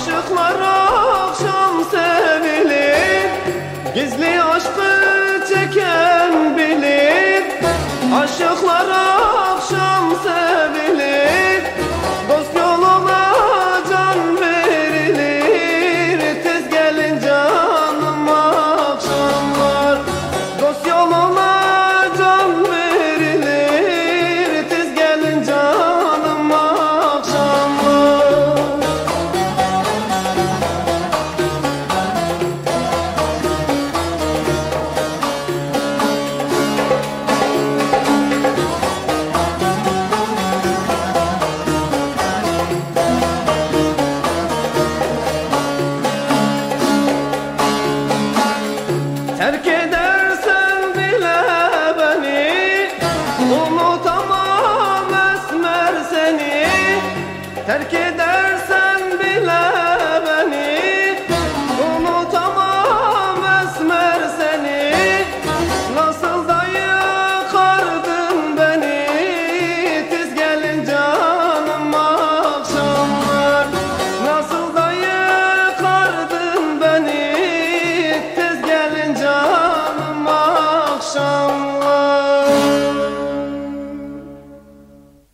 Aşıklar akşam sevilir Gizli aşkı çeken bilir. Aşıklar terk eder